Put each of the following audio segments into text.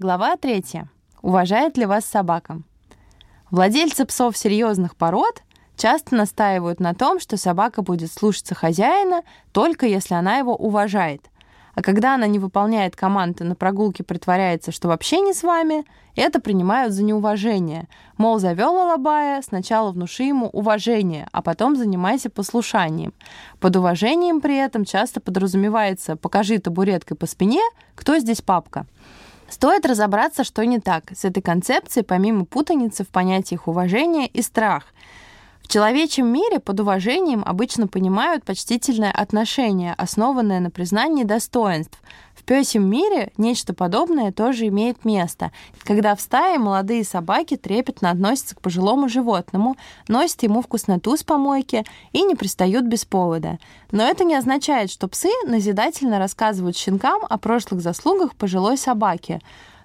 Глава 3. Уважает ли вас собака? Владельцы псов серьезных пород часто настаивают на том, что собака будет слушаться хозяина только если она его уважает. А когда она не выполняет команды на прогулке, притворяется, что вообще не с вами, это принимают за неуважение. Мол, завел Алабая, сначала внуши ему уважение, а потом занимайся послушанием. Под уважением при этом часто подразумевается «покажи табуреткой по спине, кто здесь папка». Стоит разобраться, что не так с этой концепцией, помимо путаницы в понятиях уважения и страх – в человечьем мире под уважением обычно понимают почтительное отношение, основанное на признании достоинств. В пёсьем мире нечто подобное тоже имеет место, когда в стае молодые собаки трепетно относятся к пожилому животному, носят ему вкусноту с помойки и не пристают без повода. Но это не означает, что псы назидательно рассказывают щенкам о прошлых заслугах пожилой собаки.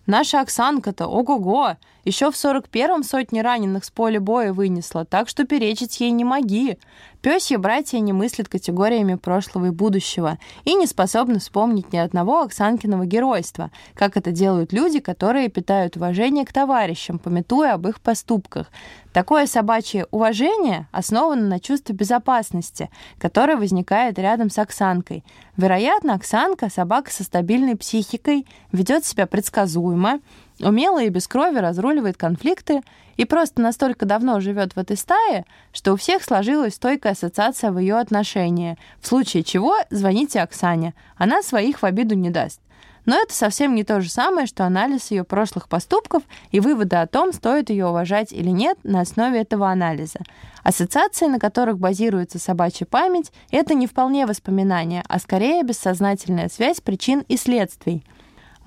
Наша Оксанка-то, ого-го, еще в 41-м сотни раненых с поля боя вынесла, так что перечить ей не моги. Пёсьи братья не мыслят категориями прошлого и будущего и не способны вспомнить ни одного Оксанкиного геройства, как это делают люди, которые питают уважение к товарищам, пометуя об их поступках. Такое собачье уважение основано на чувстве безопасности, которое возникает рядом с Оксанкой. Вероятно, Оксанка — собака со стабильной психикой, ведет себя предсказуемо, умело и без крови разруливает конфликты и просто настолько давно живет в этой стае, что у всех сложилась стойкая ассоциация в ее отношении, в случае чего звоните Оксане, она своих в обиду не даст. Но это совсем не то же самое, что анализ ее прошлых поступков и выводы о том, стоит ее уважать или нет на основе этого анализа. Ассоциации, на которых базируется собачья память, это не вполне воспоминания, а скорее бессознательная связь причин и следствий –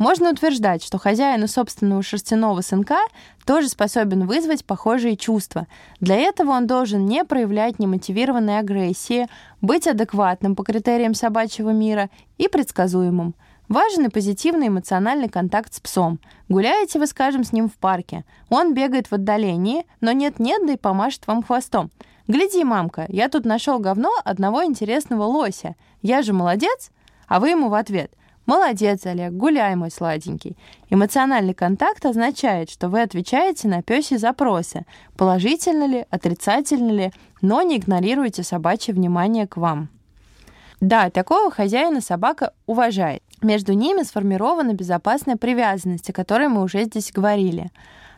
можно утверждать, что хозяину собственного шерстяного сынка тоже способен вызвать похожие чувства. Для этого он должен не проявлять немотивированной агрессии, быть адекватным по критериям собачьего мира и предсказуемым. Важен и позитивный эмоциональный контакт с псом. Гуляете вы, скажем, с ним в парке. Он бегает в отдалении, но нет-нет, да и помашет вам хвостом. «Гляди, мамка, я тут нашел говно одного интересного лося. Я же молодец?» А вы ему в ответ – Молодец, Олег, гуляй, мой сладенький. Эмоциональный контакт означает, что вы отвечаете на пёсьи запросы, положительно ли, отрицательно ли, но не игнорируете собачье внимание к вам. Да, такого хозяина собака уважает. Между ними сформирована безопасная привязанность, о которой мы уже здесь говорили.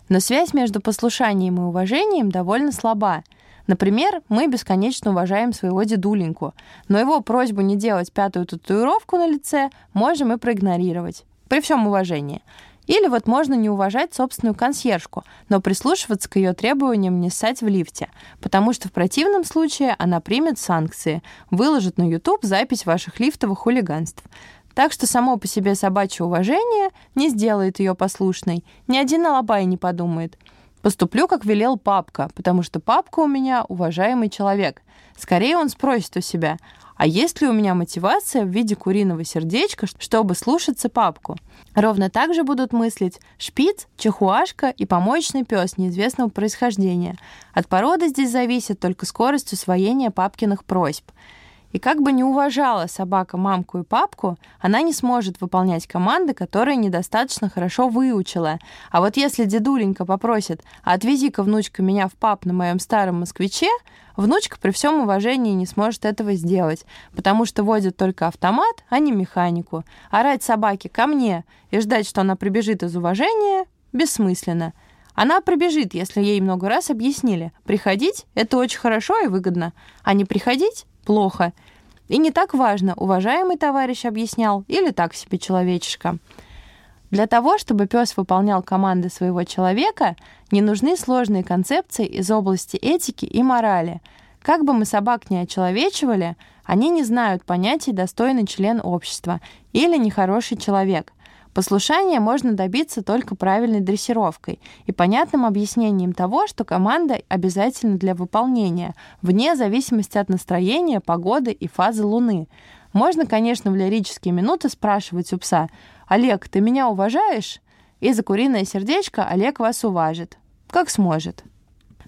Но связь между послушанием и уважением довольно слаба. Например, мы бесконечно уважаем своего дедуленьку, но его просьбу не делать пятую татуировку на лице можем и проигнорировать. При всем уважении. Или вот можно не уважать собственную консьержку, но прислушиваться к ее требованиям не ссать в лифте, потому что в противном случае она примет санкции, выложит на YouTube запись ваших лифтовых хулиганств. Так что само по себе собачье уважение не сделает ее послушной. Ни один алабай не подумает. Поступлю, как велел папка, потому что папка у меня уважаемый человек. Скорее он спросит у себя, а есть ли у меня мотивация в виде куриного сердечка, чтобы слушаться папку? Ровно так же будут мыслить шпиц, чихуашка и помоечный пес неизвестного происхождения. От породы здесь зависит только скорость усвоения папкиных просьб. И как бы не уважала собака мамку и папку, она не сможет выполнять команды, которые недостаточно хорошо выучила. А вот если дедуленька попросит «А «отвези-ка, внучка, меня в пап на моем старом москвиче», внучка при всем уважении не сможет этого сделать, потому что водит только автомат, а не механику. Орать собаке «ко мне» и ждать, что она прибежит из уважения, бессмысленно. Она прибежит, если ей много раз объяснили. Приходить — это очень хорошо и выгодно, а не приходить плохо. И не так важно, уважаемый товарищ объяснял или так себе человечишка. Для того, чтобы пес выполнял команды своего человека, не нужны сложные концепции из области этики и морали. Как бы мы собак не очеловечивали, они не знают понятий «достойный член общества» или «нехороший человек». Послушания можно добиться только правильной дрессировкой и понятным объяснением того, что команда обязательна для выполнения, вне зависимости от настроения, погоды и фазы Луны. Можно, конечно, в лирические минуты спрашивать у пса «Олег, ты меня уважаешь?» И за куриное сердечко Олег вас уважит. Как сможет.